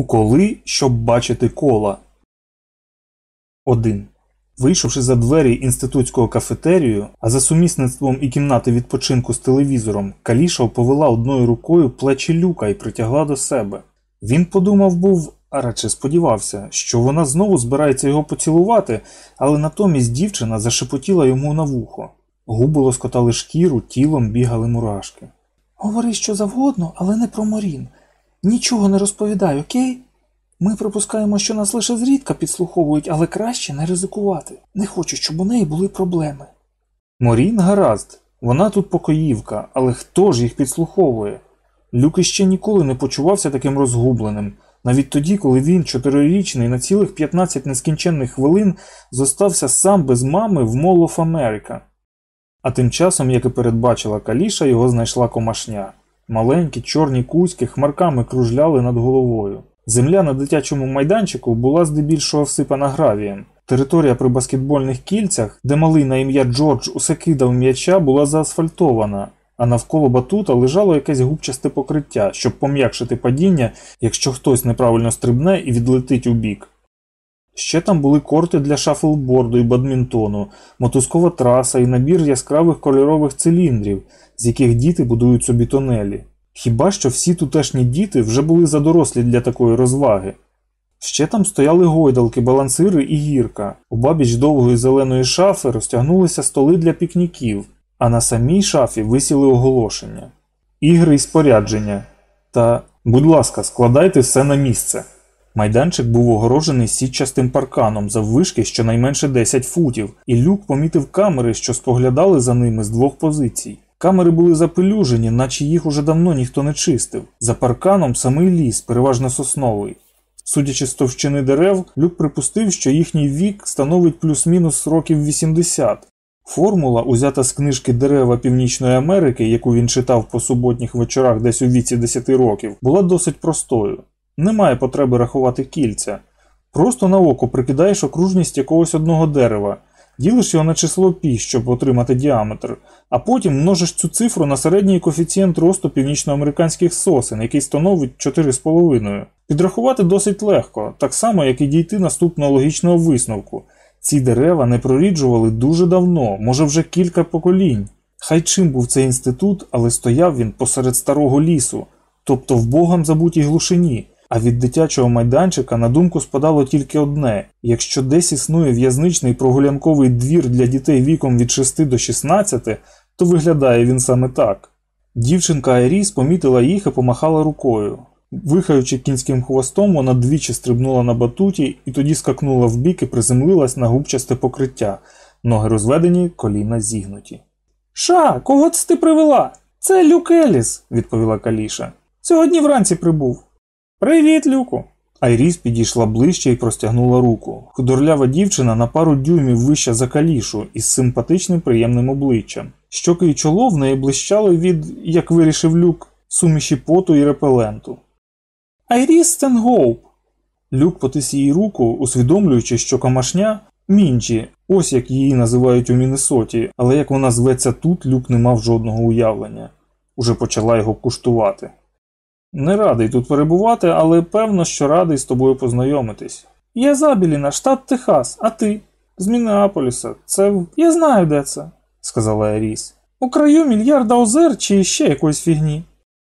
У коли, щоб бачити кола. 1. Вийшовши за двері інститутського кафетерію, а за сумісництвом і кімнати відпочинку з телевізором, Каліша повела одною рукою плечі люка і притягла до себе. Він подумав був, а радше сподівався, що вона знову збирається його поцілувати, але натомість дівчина зашепотіла йому на вухо. Губи лоскотали шкіру, тілом бігали мурашки. Говори що завгодно, але не про Морін. Нічого не розповідай, окей? Ми припускаємо, що нас лише зрідка підслуховують, але краще не ризикувати. Не хочу, щоб у неї були проблеми. Морін гаразд, вона тут покоївка, але хто ж їх підслуховує? Люк іще ніколи не почувався таким розгубленим, навіть тоді, коли він, чотирирічний, на цілих 15 нескінченних хвилин зостався сам без мами в Mall America. А тим часом, як і передбачила Каліша, його знайшла комашня. Маленькі чорні кузьки хмарками кружляли над головою. Земля на дитячому майданчику була здебільшого всипана гравієм. Територія при баскетбольних кільцях, де малий на ім'я Джордж усе кидав м'яча, була заасфальтована, а навколо батута лежало якесь губчасте покриття, щоб пом'якшити падіння, якщо хтось неправильно стрибне і відлетить у бік. Ще там були корти для шафлборду і бадмінтону, мотузкова траса і набір яскравих кольорових циліндрів, з яких діти будують собі тонелі. Хіба що всі тутешні діти вже були задорослі для такої розваги. Ще там стояли гойдалки, балансири і гірка. У бабіч довгої зеленої шафи розтягнулися столи для пікніків, а на самій шафі висіли оголошення. Ігри і спорядження. Та, будь ласка, складайте все на місце. Майданчик був огорожений сітчастим парканом заввишки щонайменше 10 футів, і люк помітив камери, що споглядали за ними з двох позицій. Камери були запелюжені, наче їх уже давно ніхто не чистив. За парканом самий ліс, переважно сосновий. Судячи з товщини дерев, Люк припустив, що їхній вік становить плюс-мінус років 80. Формула, узята з книжки Дерева Північної Америки, яку він читав по суботніх вечорах десь у віці 10 років, була досить простою. Немає потреби рахувати кільця. Просто на око прикидаєш окружність якогось одного дерева, ділиш його на число пі, щоб отримати діаметр, а потім множиш цю цифру на середній коефіцієнт росту північноамериканських сосен, який становить 4,5. Підрахувати досить легко, так само, як і дійти наступного логічного висновку. Ці дерева не проріджували дуже давно, може вже кілька поколінь. Хай чим був цей інститут, але стояв він посеред старого лісу, тобто в богам забутій глушині. А від дитячого майданчика на думку спадало тільки одне: якщо десь існує в'язничний прогулянковий двір для дітей віком від 6 до 16, то виглядає він саме так. Дівчинка Айріс помітила їх і помахала рукою. Вихаючи кінським хвостом, вона двічі стрибнула на батуті і тоді скакнула вбік і приземлилась на губчасте покриття, ноги розведені, коліна зігнуті. Ша, кого це ти привела? Це Люк Еліс, відповіла Каліша. Сьогодні вранці прибув. Привіт, Люку. Айріс підійшла ближче і простягнула руку. Худорлява дівчина на пару дюймів вища за калішу із симпатичним приємним обличчям. Щоки й чоло в неї блищали від, як вирішив люк, суміші поту і репеленту. Айріс Стенгоуп. Люк потис їй руку, усвідомлюючи, що камашня мінчі, ось як її називають у Міннесоті, але як вона зветься тут, люк не мав жодного уявлення. Уже почала його куштувати. Не радий тут перебувати, але певно, що радий з тобою познайомитись. Я Забіліна, штат Техас, а ти? З Міннеаполіса. Це я знаю, де це, сказала Еріс. У краю мільярда озер чи ще якоїсь фігні.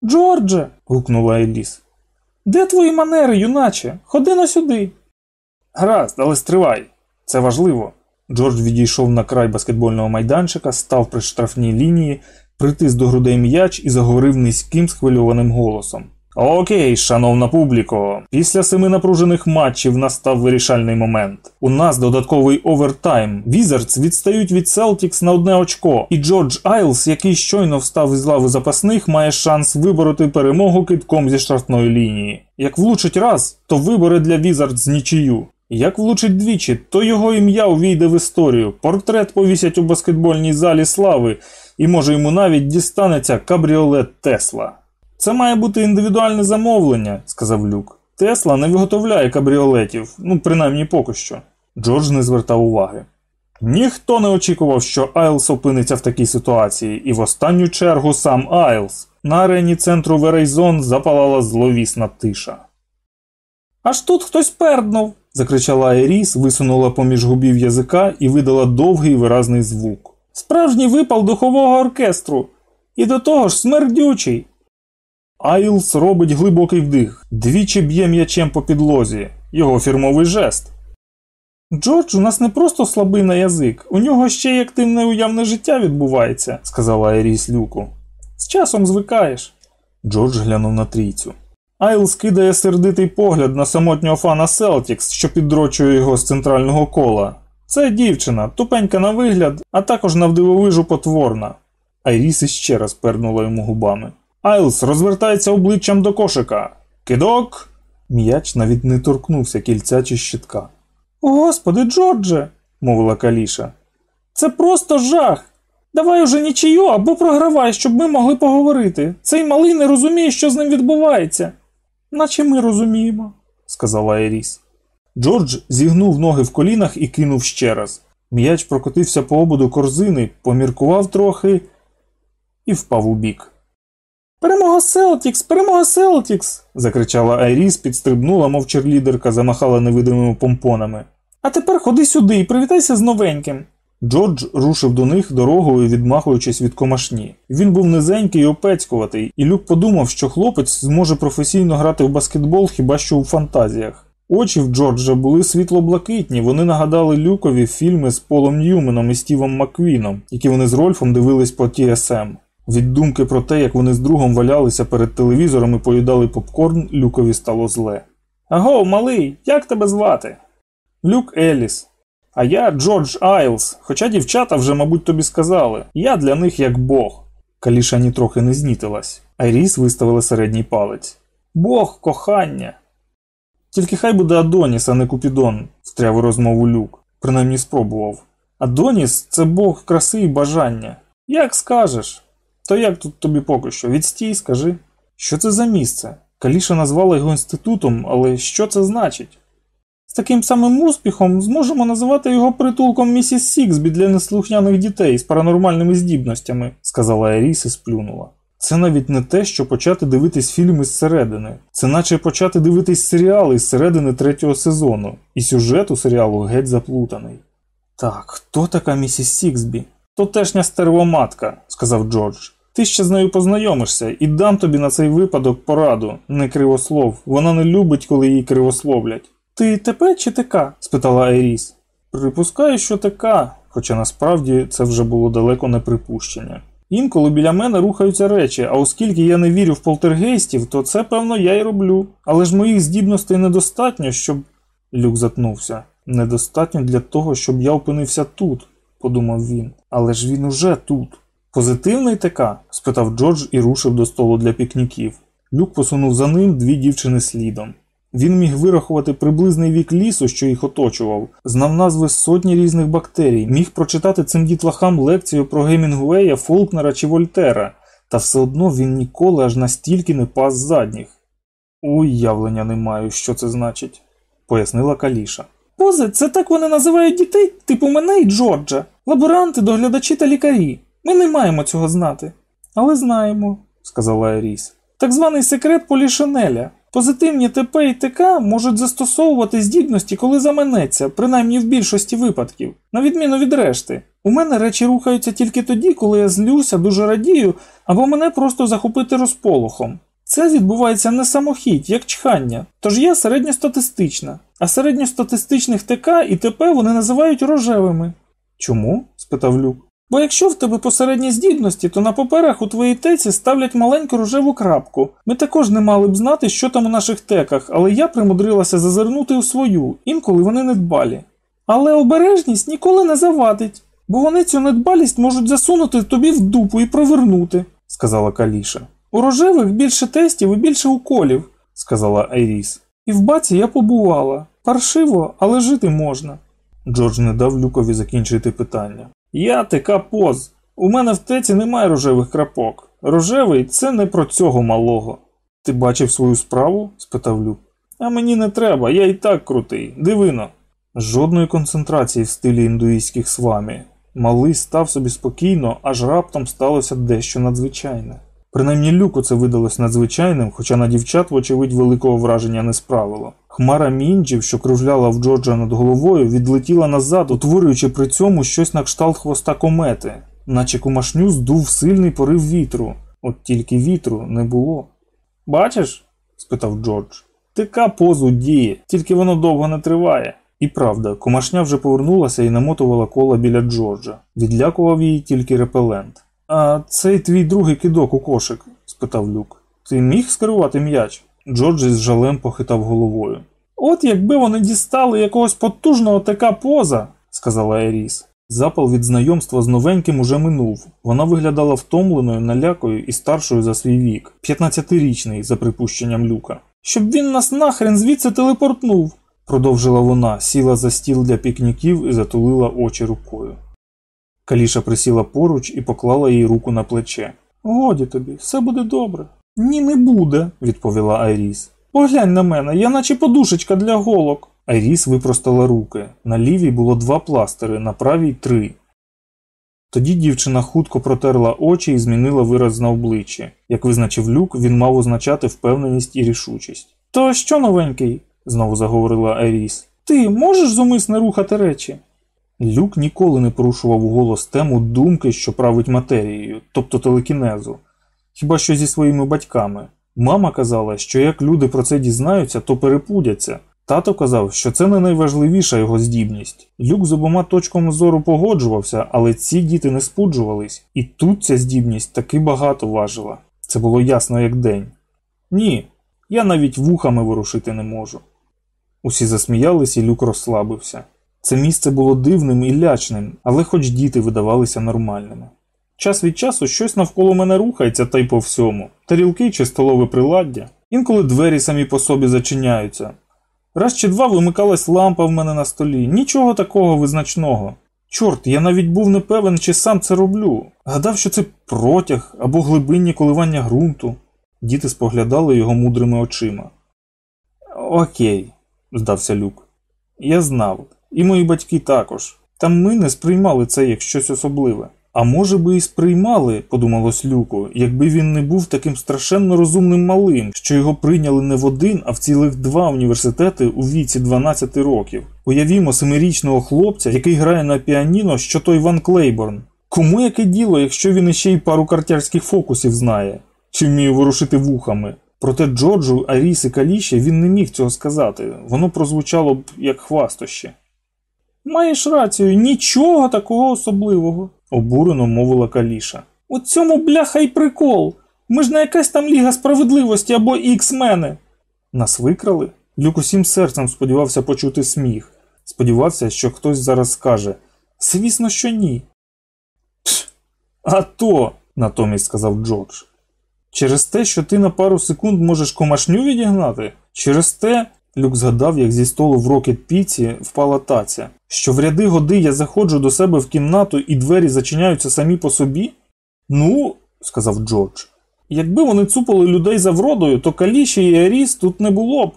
Джордже. гукнула Еліс. Де твої манери, юначе? Ходи-но сюди. Гаразд, але стривай. Це важливо. Джордж відійшов на край баскетбольного майданчика, став при штрафній лінії, притис до грудей м'яч і заговорив низьким схвильованим голосом. Окей, шановна публіко, після семи напружених матчів настав вирішальний момент. У нас додатковий овертайм. Візардс відстають від Селтікс на одне очко, і Джордж Айлс, який щойно встав із лави запасних, має шанс вибороти перемогу кидком зі штрафної лінії. Як влучить раз, то виборе для Візардс нічию. Як влучить двічі, то його ім'я увійде в історію. Портрет повісять у баскетбольній залі слави, і може йому навіть дістанеться кабріолет Тесла. Це має бути індивідуальне замовлення, сказав Люк. Тесла не виготовляє кабріолетів, ну принаймні поки що. Джордж не звертав уваги. Ніхто не очікував, що Айлс опиниться в такій ситуації, і в останню чергу сам Айлс. На арені центру Верейзон запалала зловісна тиша. Аж тут хтось перднув. Закричала Айріс, висунула поміж губів язика і видала довгий виразний звук. Справжній випал духового оркестру. І до того ж смердючий. Айлс робить глибокий вдих, двічі б'є м'ячем по підлозі, його фірмовий жест. Джордж у нас не просто слабий на язик, у нього ще й активне уявне життя відбувається, сказала Айріс Люку. З часом звикаєш. Джордж глянув на трійцю. Айлс кидає сердитий погляд на самотнього фана Селтікс, що піддрочує його з центрального кола. Це дівчина, тупенька на вигляд, а також навдивовижу потворна. Айріс іще раз пернула йому губами. Айлс розвертається обличчям до кошика. Кидок. М'яч навіть не торкнувся кільця чи щитка. Господи, Джордже, мовила Каліша. Це просто жах. Давай уже нічию або програвай, щоб ми могли поговорити. Цей малий не розуміє, що з ним відбувається. Наче ми розуміємо, сказала Еріс. Джордж зігнув ноги в колінах і кинув ще раз. М'яч прокотився по ободу корзини, поміркував трохи і впав у бік. Перемога Селтікс! Перемога Селтікс! закричала Айріс, підстрибнула, мов черлідерка, замахала невидимими помпонами. А тепер ходи сюди і привітайся з новеньким. Джордж рушив до них дорогою, відмахуючись від комашні. Він був низенький і опецькуватий, і Люк подумав, що хлопець зможе професійно грати в баскетбол хіба що у фантазіях. Очі в Джорджа були світло-блакитні, вони нагадали Люкові фільми з Полом Ньюменом і Стівом Маквіном, які вони з Рольфом дивились по TCM. Від думки про те, як вони з другом валялися перед телевізором і поїдали попкорн, Люкові стало зле. Аго, малий, як тебе звати? Люк Еліс. А я Джордж Айлс, хоча дівчата вже, мабуть, тобі сказали, я для них як Бог. Каліша нітрохи не знітилась, Айріс виставила середній палець. Бог кохання. Тільки хай буде Адоніс, а не Купідон, встряв у розмову люк, принаймні спробував. Адоніс це Бог краси і бажання. Як скажеш? То як тут тобі поки що? Відстій, скажи. Що це за місце? Каліша назвала його інститутом, але що це значить? З таким самим успіхом зможемо називати його притулком місіс Сіксбі для неслухняних дітей з паранормальними здібностями, сказала Еріс і сплюнула. Це навіть не те, що почати дивитись фільми зсередини. Це наче почати дивитись серіали з середини третього сезону, і сюжет у серіалу геть заплутаний. Так, хто така місіс Сіксбі? Тотешня стервоматка, сказав Джордж. Ти ще з нею познайомишся і дам тобі на цей випадок пораду, не кривослов. Вона не любить, коли її кривословлять. Ти ТП чи ТК? спитала Айріс. Припускаю, що ТК, хоча насправді це вже було далеко не припущення. Інколи біля мене рухаються речі, а оскільки я не вірю в полтергейстів, то це, певно, я й роблю. Але ж моїх здібностей недостатньо, щоб. Люк затнувся. Недостатньо для того, щоб я опинився тут, подумав він. Але ж він уже тут. Позитивний ТК? спитав Джордж і рушив до столу для пікніків. Люк посунув за ним дві дівчини слідом. Він міг вирахувати приблизний вік лісу, що їх оточував, знав назви сотні різних бактерій, міг прочитати цим дітлахам лекцію про Гемінгуея, Фолкнера чи Вольтера, та все одно він ніколи аж настільки не пас задніх. Уявлення не маю, що це значить, пояснила Каліша. Пози, це так вони називають дітей, типу мене і Джорджа, лаборанти, доглядачі та лікарі. Ми не маємо цього знати. Але знаємо, сказала Еріс. Так званий секрет Полішинеля. Позитивні ТП і ТК можуть застосовувати здібності, коли заманеться, принаймні в більшості випадків, на відміну від решти. У мене речі рухаються тільки тоді, коли я злюся, дуже радію, або мене просто захопити розполохом. Це відбувається не самохідь, як чхання, тож я середньостатистична, а середньостатистичних ТК і ТП вони називають рожевими. Чому? спитав Люк. Бо якщо в тебе посередні здібності, то на паперах у твоїй теці ставлять маленьку рожеву крапку. Ми також не мали б знати, що там у наших теках, але я примудрилася зазирнути у свою, інколи вони недбалі. Але обережність ніколи не завадить, бо вони цю недбалість можуть засунути тобі в дупу і провернути, сказала Каліша. У рожевих більше тестів і більше уколів, сказала Айріс. І в баці я побувала. Паршиво, але жити можна. Джордж не дав Люкові закінчити питання. Я така поз. У мене в теці немає рожевих крапок. Рожевий це не про цього малого. Ти бачив свою справу? спитав Люк. А мені не треба, я і так крутий. Дивино. Жодної концентрації в стилі індуїзьких свамі. Малий став собі спокійно, аж раптом сталося дещо надзвичайне. Принаймні люку це видалось надзвичайним, хоча на дівчат, вочевидь, великого враження не справило. Хмара мінджів, що кружляла в Джорджа над головою, відлетіла назад, утворюючи при цьому щось на кшталт хвоста комети, наче кумашню здув сильний порив вітру, от тільки вітру не було. Бачиш? спитав Джордж. Така позу діє, тільки воно довго не триває. І правда, комашня вже повернулася і намотувала кола біля Джорджа. Відлякував її тільки репелент. А цей твій другий кидок у кошик? спитав Люк. Ти міг скерувати м'яч? Джордж із жалем похитав головою. От якби вони дістали якогось потужного така поза, сказала Еріс. Запал від знайомства з новеньким уже минув. Вона виглядала втомленою, налякою і старшою за свій вік, 15-річний, за припущенням люка. Щоб він нас нахрен звідси телепортнув, продовжила вона, сіла за стіл для пікніків і затулила очі рукою. Каліша присіла поруч і поклала їй руку на плече. Годі тобі, все буде добре. Ні, не буде, відповіла Айріс. Поглянь на мене, я наче подушечка для голок. Айріс випростала руки. На лівій було два пластири, на правій три. Тоді дівчина хутко протерла очі і змінила вираз на обличчі. Як визначив люк, він мав означати впевненість і рішучість. То що новенький? знову заговорила Айріс. Ти можеш зумисне рухати речі? Люк ніколи не порушував у голос тему думки, що править матерією, тобто телекінезу, хіба що зі своїми батьками. Мама казала, що як люди про це дізнаються, то перепудяться. Тато казав, що це не найважливіша його здібність. Люк з обома точками зору погоджувався, але ці діти не спуджувались, і тут ця здібність таки багато важила. Це було ясно як день. Ні, я навіть вухами ворушити не можу. Усі засміялись, і люк розслабився. Це місце було дивним і лячним, але хоч діти видавалися нормальними. Час від часу щось навколо мене рухається та й по всьому, тарілки чи столове приладдя. Інколи двері самі по собі зачиняються. Раз чи два вимикалась лампа в мене на столі, нічого такого визначного. Чорт, я навіть був не певен, чи сам це роблю. Гадав, що це протяг або глибинні коливання ґрунту. Діти споглядали його мудрими очима. Окей, здався Люк. Я знав. І мої батьки також. Та ми не сприймали це як щось особливе. А може би і сприймали, подумалось Люку, якби він не був таким страшенно розумним малим, що його прийняли не в один, а в цілих два університети у віці 12 років. Уявімо семирічного хлопця, який грає на піаніно, що той Ван Клейборн. Кому яке діло, якщо він іще й пару картярських фокусів знає, чи вміє ворушити вухами? Проте Джорджу, Аріс і Каліші він не міг цього сказати, воно прозвучало б як хвастоще. Маєш рацію, нічого такого особливого, обурено мовила Каліша. У цьому бляха й прикол. Ми ж не якась там Ліга справедливості або ікс-мени. Нас викрали? Люк усім серцем сподівався почути сміх. Сподівався, що хтось зараз скаже Звісно, що ні. Пш, а то, натомість сказав Джордж. Через те, що ти на пару секунд можеш комашню відігнати? Через те, Люк згадав, як зі столу в рокет піці впала таця, що в ряди годи я заходжу до себе в кімнату і двері зачиняються самі по собі? Ну, сказав Джордж, якби вони цупали людей за вродою, то Каліші і Аріс тут не було б.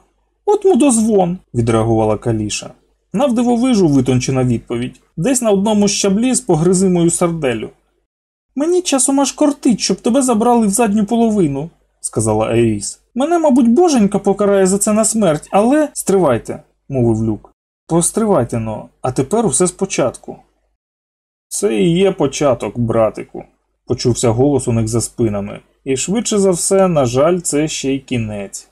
От мудозвон, відреагувала Каліша. Навдивовижу витончена відповідь, десь на одному щаблі з погризимою сарделю. Мені часом аж кортить, щоб тебе забрали в задню половину, сказала Айріс. Мене, мабуть, боженька покарає за це на смерть, але. Стривайте, мовив люк. Постривайте но, а тепер усе спочатку. Це і є початок, братику, почувся голос у них за спинами, і швидше за все, на жаль, це ще й кінець.